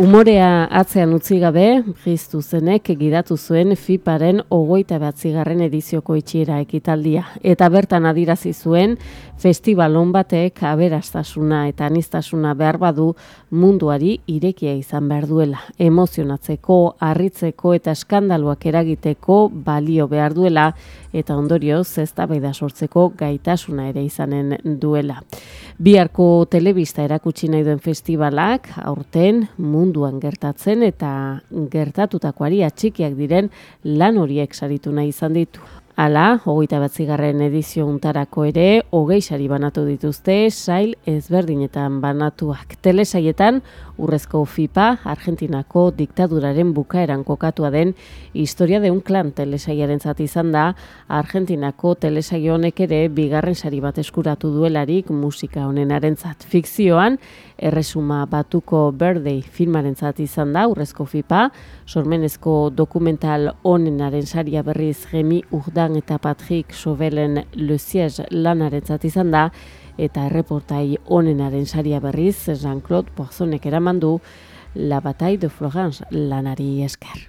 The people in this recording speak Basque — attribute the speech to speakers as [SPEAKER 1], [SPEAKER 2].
[SPEAKER 1] Umorea atzean utzi gabe, Christu zenek gidatu zuen FIParen ogoita behatzigarren edizioko itxiera ekitaldia. Eta bertan adirazi zuen, festival batek aberastasuna eta anistasuna behar badu munduari irekia izan behar duela. Emozionatzeko, harritzeko eta eskandaluak eragiteko balio behar duela eta ondorio zesta da sortzeko gaitasuna ere izanen duela. Biharko telebista erakutsi nahi duen festivalak, aurten mundu munduan gertatzen eta gertatutakoari atxikiak diren lan horiek saritu nahi izan ditu. Hala, hogeita batzigarren edizio untarako ere, hogei sari banatu dituzte, sail ezberdinetan banatuak. Telesaietan, urrezko FIPA, Argentinako diktaduraren bukaeran kokatua den, historia de un klan telesaiaren zati izan da, Argentinako telesaio honek ere, bigarren sari bat eskuratu duelarik musika honenaren zat. Fikzioan, erresuma batuko Birthday filmaren zati izan da, urrezko FIPA, sormenezko dokumental honenaren saria berriz gemi urdan eta Patrick Chauvelen Le Siège lanaretzat izan da, eta erreportai onenaren saria berriz Jean-Claude Poissonek eraman du La Bataille de Florence lanari esker.